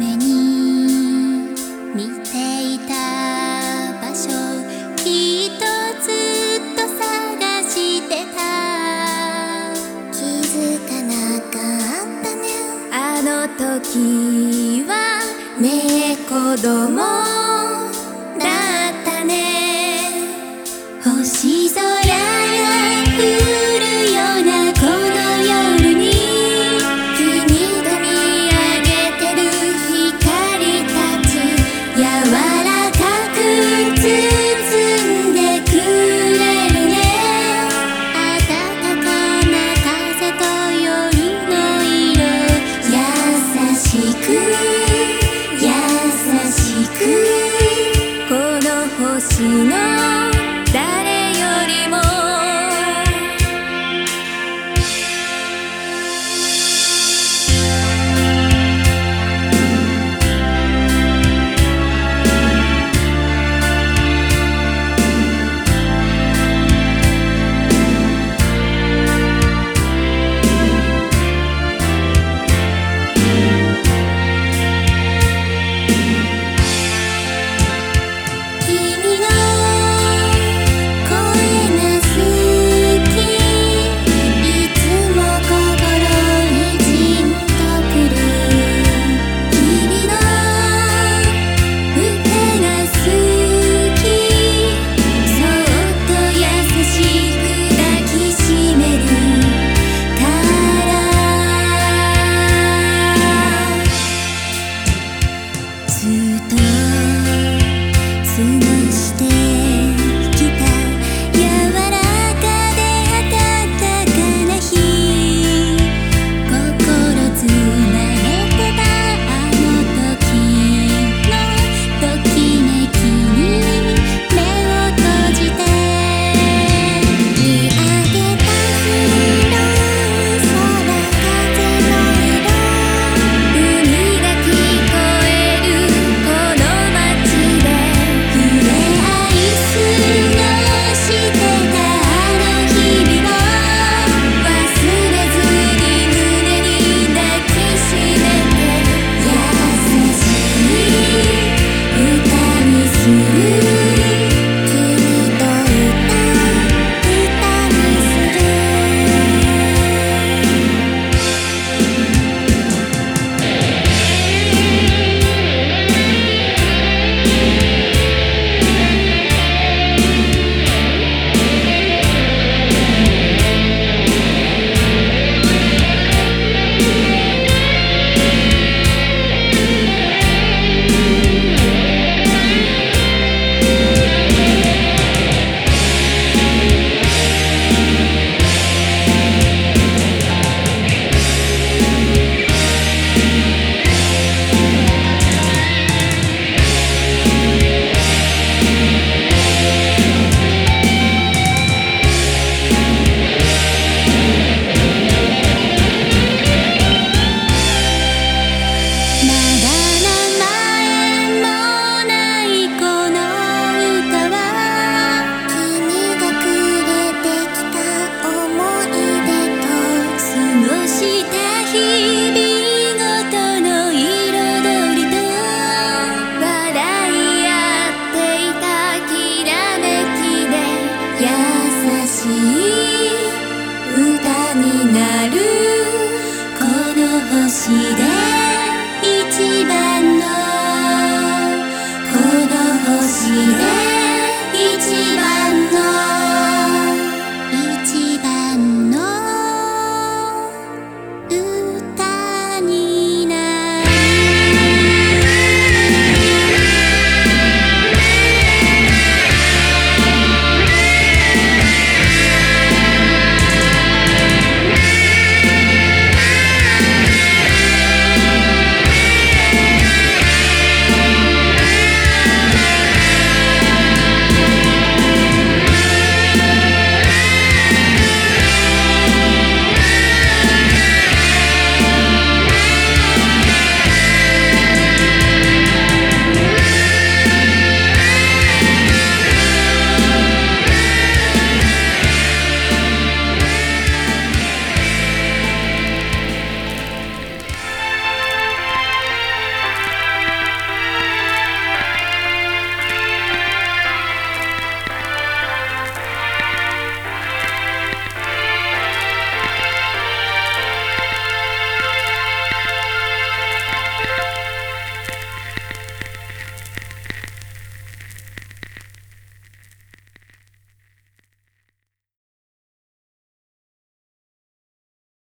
夢見ていた場所きっとずっと探してた。気づかなかったね。あの時はねえ子供。しな Stay